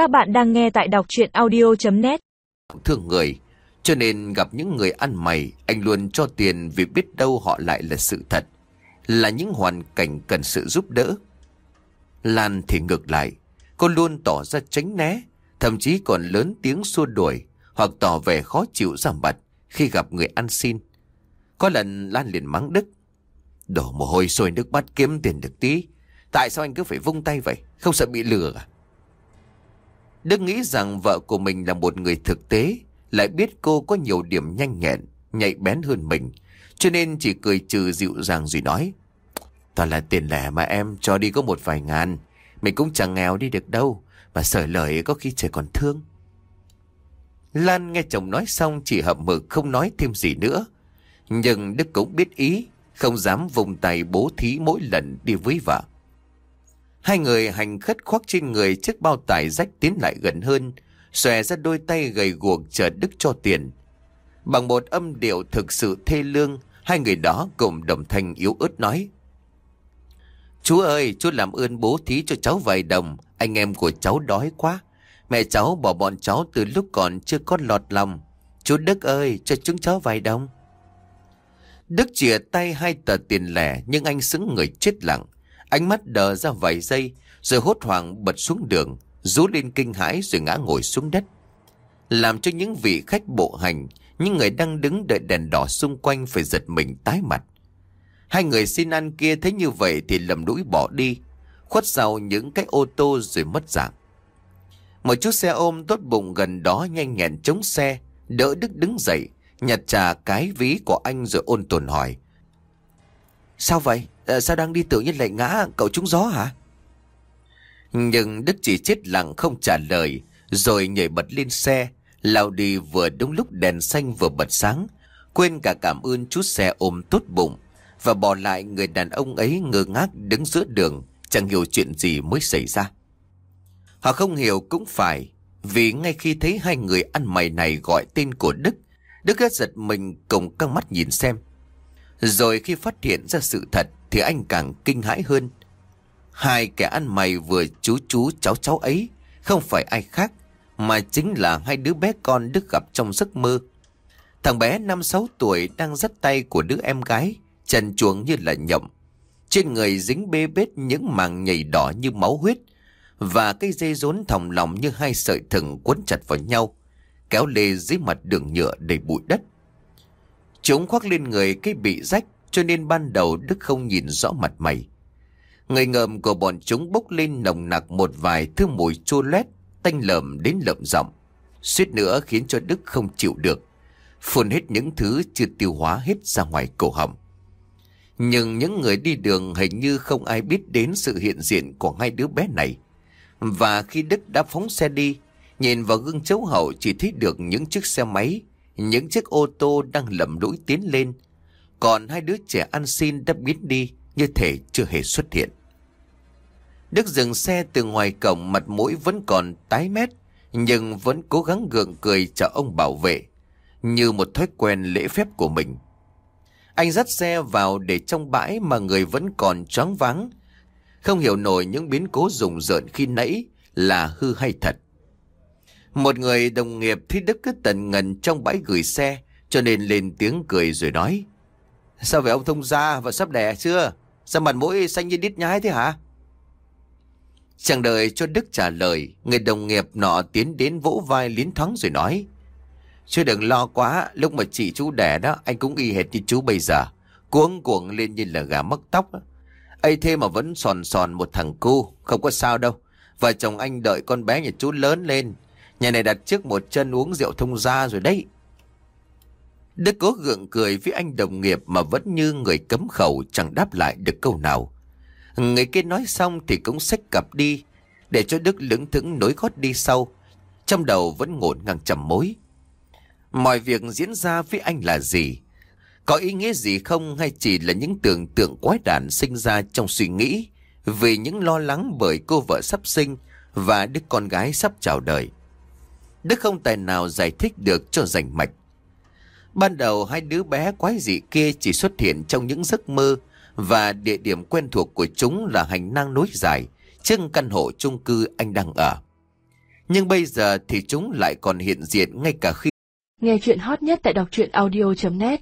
Các bạn đang nghe tại đọc chuyện audio.net thương người, Cho nên gặp những người ăn mày, Anh luôn cho tiền vì biết đâu họ lại là sự thật, Là những hoàn cảnh cần sự giúp đỡ. Lan thì ngược lại, Cô luôn tỏ ra tránh né, Thậm chí còn lớn tiếng xua đuổi Hoặc tỏ vẻ khó chịu giảm mặt Khi gặp người ăn xin. Có lần Lan liền mắng Đức, Đổ mồ hôi sôi nước mắt kiếm tiền được tí, Tại sao anh cứ phải vung tay vậy? Không sợ bị lừa à? Đức nghĩ rằng vợ của mình là một người thực tế, Lại biết cô có nhiều điểm nhanh nhẹn, Nhạy bén hơn mình. Cho nên chỉ cười trừ dịu dàng rồi nói, Toàn là tiền lẻ mà em, cho đi có một vài ngàn. Mình cũng chẳng nghèo đi được đâu, Mà sởi lời có khi trời còn thương. Lan nghe chồng nói xong chỉ hậm mực không nói thêm gì nữa. Nhưng Đức cũng biết ý, Không dám vùng tay bố thí mỗi lần đi với vợ. Hai người hành khất khoác trên người chiếc bao tải rách tiến lại gần hơn, xòe ra đôi tay gầy guộc chờ Đức cho tiền. Bằng một âm điệu thực sự thê lương, hai người đó cùng đồng thanh yếu ớt nói. Chú ơi, chú làm ơn bố thí cho cháu vài đồng, anh em của cháu đói quá. Mẹ cháu bỏ bọn cháu từ lúc còn chưa có lọt lòng. Chú Đức ơi, cho chúng cháu vài đồng. Đức chìa tay hai tờ tiền lẻ nhưng anh xứng người chết lặng. Ánh mắt đờ ra vài giây, Rồi hốt hoảng bật xuống đường, Rú lên kinh hãi rồi ngã ngồi xuống đất. Làm cho những vị khách bộ hành, Những người đang đứng đợi đèn đỏ xung quanh Phải giật mình tái mặt. Hai người xin ăn kia thấy như vậy Thì lầm đũi bỏ đi, Khuất sau những cái ô tô rồi mất dạng. Một chút xe ôm tốt bụng gần đó nhanh nhẹn chống xe, Đỡ Đức đứng dậy, Nhặt trà cái ví của anh rồi ôn tồn hỏi. Sao vậy? À, sao đang đi tự nhiên lại ngã? Cậu trúng gió hả? Nhưng Đức chỉ chết lặng không trả lời Rồi nhảy bật lên xe. Lao đi vừa đúng lúc đèn xanh vừa bật sáng Quên cả cảm ơn chú xe ôm tốt bụng. Và bỏ lại người đàn ông ấy ngơ ngác đứng giữa đường Chẳng hiểu chuyện gì mới xảy ra. Họ không hiểu cũng phải Vì ngay khi thấy hai người ăn mày này gọi tên của Đức Đức đã giật mình cùng căng mắt nhìn xem rồi khi phát hiện ra sự thật thì anh càng kinh hãi hơn. Hai kẻ ăn mày vừa chú chú cháu cháu ấy không phải ai khác mà chính là hai đứa bé con Đức gặp trong giấc mơ. Thằng bé 5-6 tuổi đang dắt tay của đứa em gái, trần chuồng như là nhộng. Trên người dính bê bết những màng nhảy đỏ như máu huyết và cây dây rốn thòng lòng như hai sợi thừng quấn chặt vào nhau, kéo lê dưới mặt đường nhựa đầy bụi đất. Chúng khoác lên người cái bị rách cho nên ban đầu Đức không nhìn rõ mặt mày. Người ngợm của bọn chúng bốc lên nồng nặc một vài thứ mùi chua lét, tanh lợm đến lợm giọng. Suýt nữa khiến cho Đức không chịu được. Phun hết những thứ chưa tiêu hóa hết ra ngoài cổ họng. Nhưng những người đi đường hình như không ai biết đến sự hiện diện của hai đứa bé này. Và khi Đức đã phóng xe đi, nhìn vào gương chấu hậu chỉ thấy được những chiếc xe máy những chiếc ô tô đang lầm lũi tiến lên. Còn hai đứa trẻ ăn xin đã biến đi như thể chưa hề xuất hiện. Đức dừng xe từ ngoài cổng, mặt mũi vẫn còn tái mét, nhưng vẫn cố gắng gượng cười chào ông bảo vệ, như một thói quen lễ phép của mình. Anh dắt xe vào để trong bãi mà người vẫn còn choáng váng. Không hiểu nổi những biến cố rùng rợn khi nãy là hư hay thật. Một người đồng nghiệp thấy Đức cứ tận ngần trong bãi gửi xe, cho nên lên tiếng cười rồi nói. Sao vậy ông thông gia và sắp đẻ chưa? Sao mặt mũi xanh như đít nhái thế hả? Chẳng đợi cho Đức trả lời, người đồng nghiệp nọ tiến đến vỗ vai liến thoáng rồi nói. chưa đừng lo quá, lúc mà chị chú đẻ đó, anh cũng y hệt như chú bây giờ. Cuống cuồng lên như là gà mất tóc. ấy thế mà vẫn sòn sòn một thằng cu, không có sao đâu. Vợ chồng anh đợi con bé nhà chú lớn lên, Nhà này đặt trước một chân uống rượu thông gia rồi đấy. Đức cố gượng cười với anh đồng nghiệp mà vẫn như người cấm khẩu chẳng đáp lại được câu nào. Người kia nói xong thì cũng xách cặp đi, để cho Đức lững thững nối gót đi sau. Trong đầu vẫn ngổn ngang trầm mối. Mọi việc diễn ra với anh là gì? Có ý nghĩa gì không hay chỉ là những tưởng tượng quái đản sinh ra trong suy nghĩ vì những lo lắng bởi cô vợ sắp sinh và đứa con gái sắp chào đời. Đức không tài nào giải thích được cho rành mạch. Ban đầu hai đứa bé quái dị kia chỉ xuất hiện trong những giấc mơ và địa điểm quen thuộc của chúng là hành lang nối dài, trước căn hộ chung cư anh đang ở. Nhưng bây giờ thì chúng lại còn hiện diện ngay cả khi Nghe chuyện hot nhất tại đọc truyện audio.net